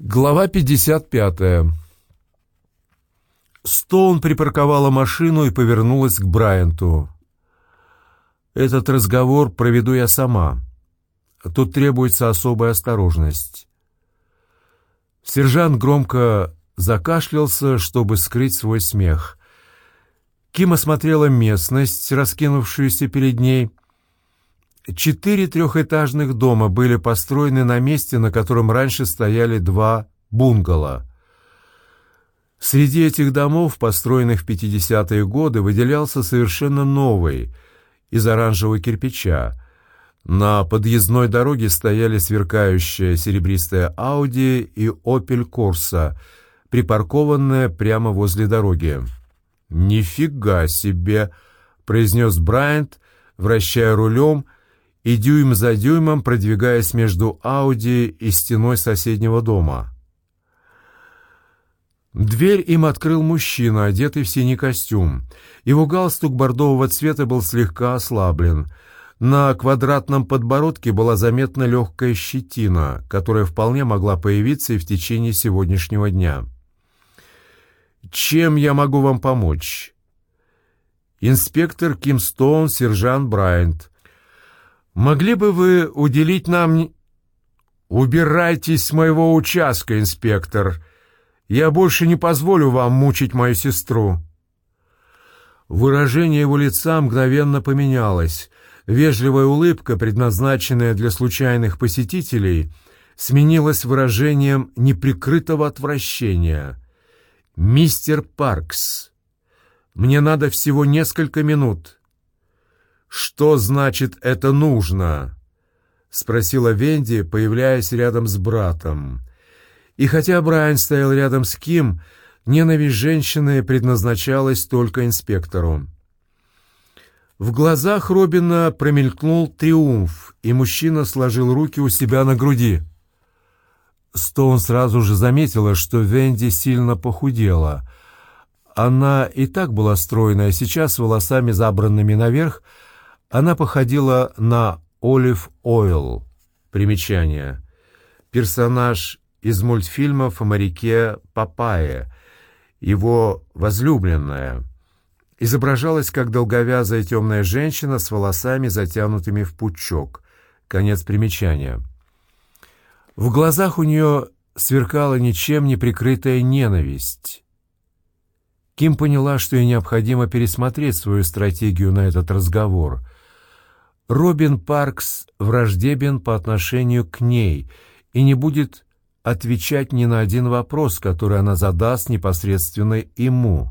Глава 55. Стоун припарковала машину и повернулась к Брайанту. «Этот разговор проведу я сама. Тут требуется особая осторожность». Сержант громко закашлялся, чтобы скрыть свой смех. Ким осмотрела местность, раскинувшуюся перед ней, Четыре трехэтажных дома были построены на месте, на котором раньше стояли два бунгало. Среди этих домов, построенных в 50-е годы, выделялся совершенно новый, из оранжевого кирпича. На подъездной дороге стояли сверкающая серебристая Ауди и Opel Corsa, припаркованная прямо возле дороги. «Нифига себе!» — произнес Брайант, вращая рулем — и дюйм за дюймом продвигаясь между Ауди и стеной соседнего дома. Дверь им открыл мужчина, одетый в синий костюм. Его галстук бордового цвета был слегка ослаблен. На квадратном подбородке была заметна легкая щетина, которая вполне могла появиться и в течение сегодняшнего дня. «Чем я могу вам помочь?» «Инспектор Ким Стоун, сержант Брайант», Могли бы вы уделить нам... Убирайтесь с моего участка, инспектор. Я больше не позволю вам мучить мою сестру. Выражение его лица мгновенно поменялось. Вежливая улыбка, предназначенная для случайных посетителей, сменилась выражением неприкрытого отвращения. «Мистер Паркс, мне надо всего несколько минут». «Что значит это нужно?» — спросила Венди, появляясь рядом с братом. И хотя Брайан стоял рядом с Ким, ненависть женщины предназначалась только инспектору. В глазах Робина промелькнул триумф, и мужчина сложил руки у себя на груди. Стоун сразу же заметила, что Венди сильно похудела. Она и так была стройная, сейчас волосами забранными наверх, она походила на Олив Ойл. Примечание. Персонаж из мультфильмов о моряке Папае, его возлюбленная. Изображалась как долговязая темная женщина с волосами, затянутыми в пучок. Конец примечания. В глазах у нее сверкала ничем не прикрытая ненависть. Ким поняла, что ей необходимо пересмотреть свою стратегию на этот разговор — Робин Паркс враждебен по отношению к ней и не будет отвечать ни на один вопрос, который она задаст непосредственно ему.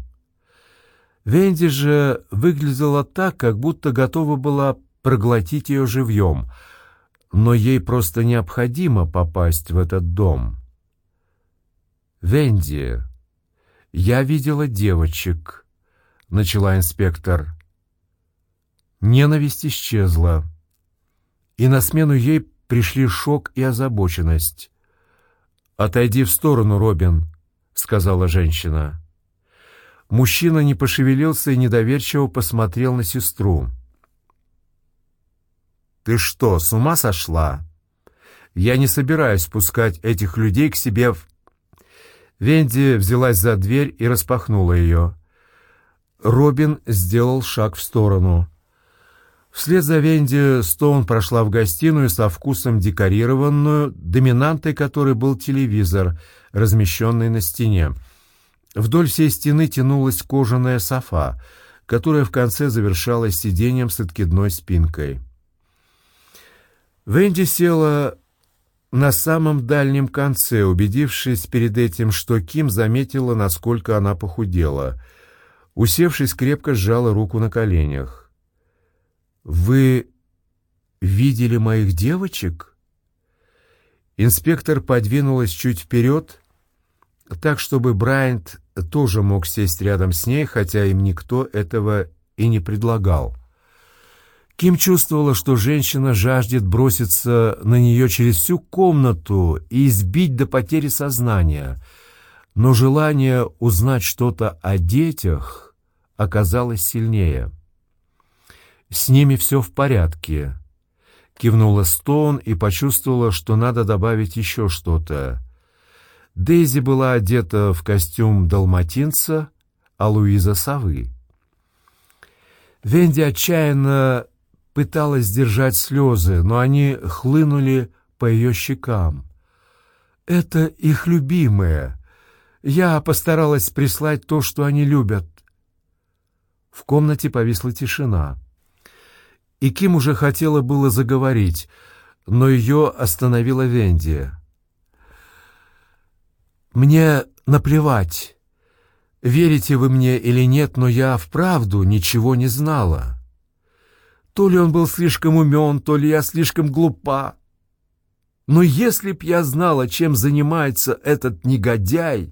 Венди же выглядела так, как будто готова была проглотить ее живьем, но ей просто необходимо попасть в этот дом. «Венди, я видела девочек», — начала инспектор. Ненависть исчезла, и на смену ей пришли шок и озабоченность. «Отойди в сторону, Робин», — сказала женщина. Мужчина не пошевелился и недоверчиво посмотрел на сестру. «Ты что, с ума сошла? Я не собираюсь пускать этих людей к себе в...» Венди взялась за дверь и распахнула ее. Робин сделал шаг в сторону. Вслед за Венди Стоун прошла в гостиную со вкусом декорированную, доминантой которой был телевизор, размещенный на стене. Вдоль всей стены тянулась кожаная софа, которая в конце завершалась сиденьем с откидной спинкой. Венди села на самом дальнем конце, убедившись перед этим, что Ким заметила, насколько она похудела. Усевшись, крепко сжала руку на коленях. «Вы видели моих девочек?» Инспектор подвинулась чуть вперед, так, чтобы Брайант тоже мог сесть рядом с ней, хотя им никто этого и не предлагал. Ким чувствовала, что женщина жаждет броситься на нее через всю комнату и избить до потери сознания, но желание узнать что-то о детях оказалось сильнее. «С ними все в порядке», — кивнула Стоун и почувствовала, что надо добавить еще что-то. Дейзи была одета в костюм далматинца, а Луиза — совы. Венди отчаянно пыталась сдержать слезы, но они хлынули по ее щекам. «Это их любимое. Я постаралась прислать то, что они любят». В комнате повисла тишина. И Ким уже хотела было заговорить, но ее остановила Венди. «Мне наплевать, верите вы мне или нет, но я вправду ничего не знала. То ли он был слишком умен, то ли я слишком глупа. Но если б я знала, чем занимается этот негодяй,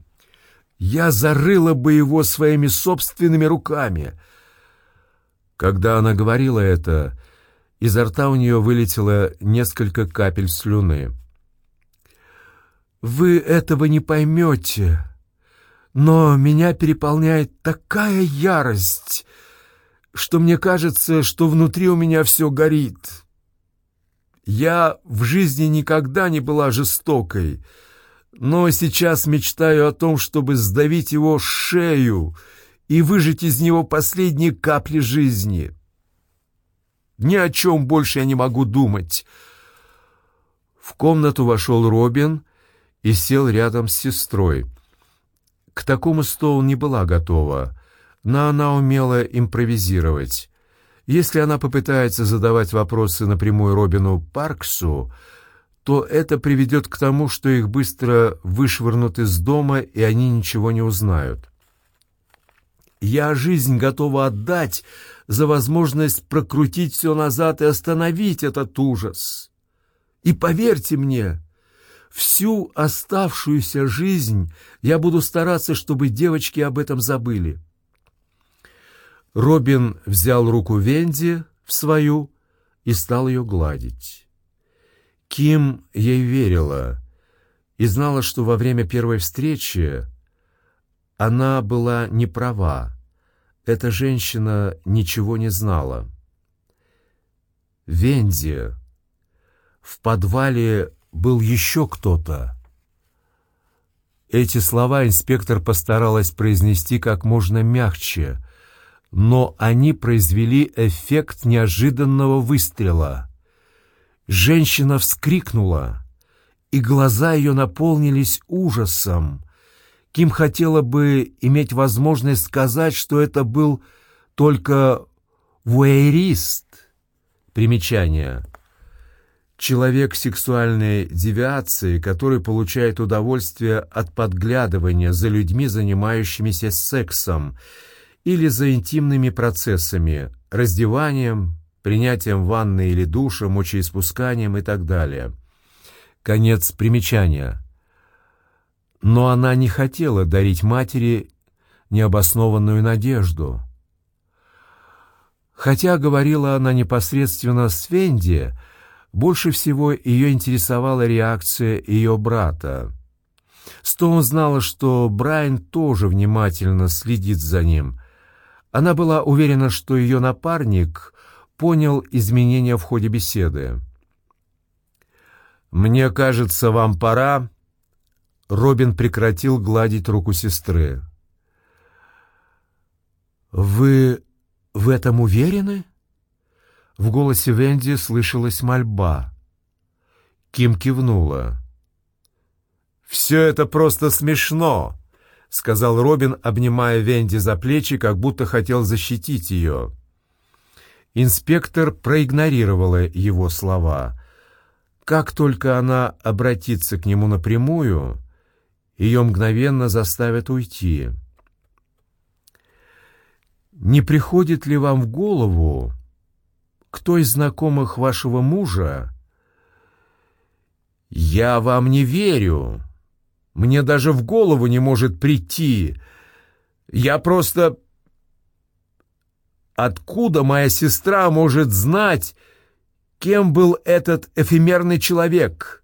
я зарыла бы его своими собственными руками». Когда она говорила это, изо рта у нее вылетело несколько капель слюны. Вы этого не поймете, но меня переполняет такая ярость, что мне кажется, что внутри у меня все горит. Я в жизни никогда не была жестокой, но сейчас мечтаю о том, чтобы сдавить его шею и выжать из него последние капли жизни. Ни о чем больше я не могу думать. В комнату вошел Робин и сел рядом с сестрой. К такому столу не была готова, но она умела импровизировать. Если она попытается задавать вопросы напрямую Робину Парксу, то это приведет к тому, что их быстро вышвырнут из дома, и они ничего не узнают. «Я жизнь готова отдать за возможность прокрутить все назад и остановить этот ужас. И поверьте мне, Всю оставшуюся жизнь я буду стараться, чтобы девочки об этом забыли. Робин взял руку Венди в свою и стал ее гладить. Ким ей верила и знала, что во время первой встречи она была не права. Эта женщина ничего не знала. Венди в подвале был еще кто-то. Эти слова инспектор постаралась произнести как можно мягче, но они произвели эффект неожиданного выстрела. Женщина вскрикнула, и глаза ее наполнились ужасом. Ким хотела бы иметь возможность сказать, что это был только вуэйрист. Примечание — Человек сексуальной девиации, который получает удовольствие от подглядывания за людьми, занимающимися сексом, или за интимными процессами, раздеванием, принятием ванны или душа, мочеиспусканием и так далее. Конец примечания. Но она не хотела дарить матери необоснованную надежду. Хотя говорила она непосредственно с Фенди, больше всего ее интересовала реакция ее брата. Стоун знала, что Брайан тоже внимательно следит за ним. Она была уверена, что ее напарник понял изменения в ходе беседы. «Мне кажется, вам пора...» Робин прекратил гладить руку сестры. «Вы в этом уверены?» В голосе Венди слышалась мольба. Ким кивнула. «Все это просто смешно», — сказал Робин, обнимая Венди за плечи, как будто хотел защитить ее. Инспектор проигнорировала его слова. Как только она обратится к нему напрямую, ее мгновенно заставят уйти. «Не приходит ли вам в голову, кто из знакомых вашего мужа...» «Я вам не верю. Мне даже в голову не может прийти. Я просто...» «Откуда моя сестра может знать, кем был этот эфемерный человек?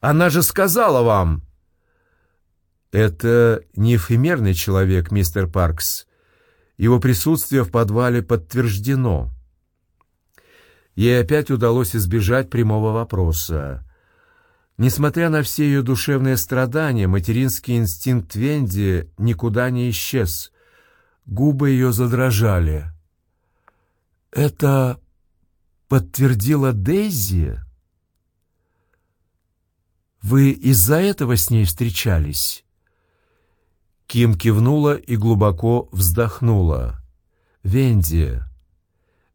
Она же сказала вам...» «Это не эфемерный человек, мистер Паркс. Его присутствие в подвале подтверждено». Ей опять удалось избежать прямого вопроса. Несмотря на все ее душевные страдания, материнский инстинкт Венди никуда не исчез. Губы ее задрожали. «Это подтвердила Дейзи?» «Вы из-за этого с ней встречались?» Ким кивнула и глубоко вздохнула. «Венди,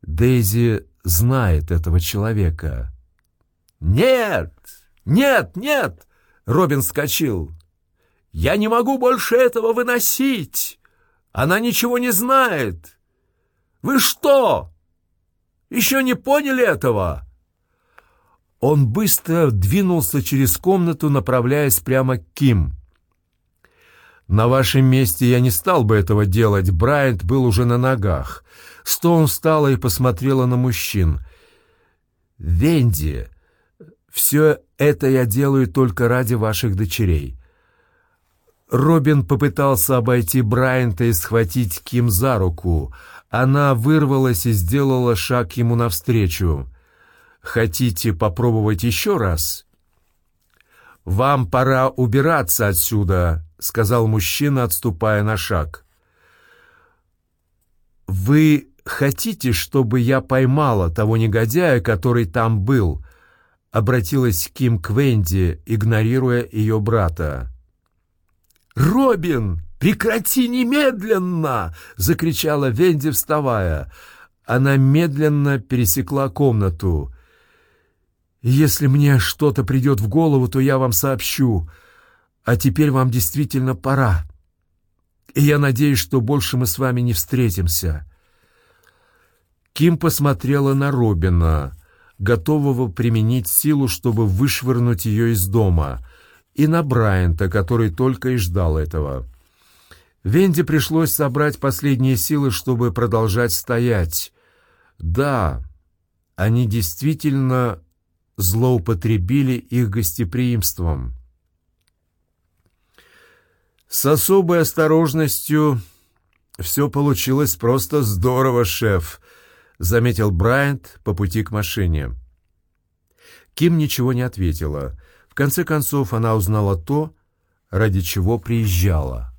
Дейзи знает этого человека». «Нет! Нет! Нет!» — Робин вскочил. «Я не могу больше этого выносить! Она ничего не знает! Вы что, еще не поняли этого?» Он быстро двинулся через комнату, направляясь прямо к Ким. На вашем месте я не стал бы этого делать. Брайант был уже на ногах. Стоун встала и посмотрела на мужчин. «Венди, все это я делаю только ради ваших дочерей». Робин попытался обойти Брайанта и схватить Ким за руку. Она вырвалась и сделала шаг ему навстречу. «Хотите попробовать еще раз?» «Вам пора убираться отсюда», — сказал мужчина, отступая на шаг. «Вы хотите, чтобы я поймала того негодяя, который там был?» — обратилась Ким к Венди, игнорируя ее брата. «Робин, прекрати немедленно!» — закричала Венди, вставая. Она медленно пересекла комнату. «Если мне что-то придет в голову, то я вам сообщу», а теперь вам действительно пора. И я надеюсь, что больше мы с вами не встретимся». Ким посмотрела на Робина, готового применить силу, чтобы вышвырнуть ее из дома, и на Брайанта, который только и ждал этого. Венди пришлось собрать последние силы, чтобы продолжать стоять. Да, они действительно злоупотребили их гостеприимством. С особой осторожностью все получилось просто здорово, шеф, заметил Брайант по пути к машине. Ким ничего не ответила. В конце концов она узнала то, ради чего приезжала.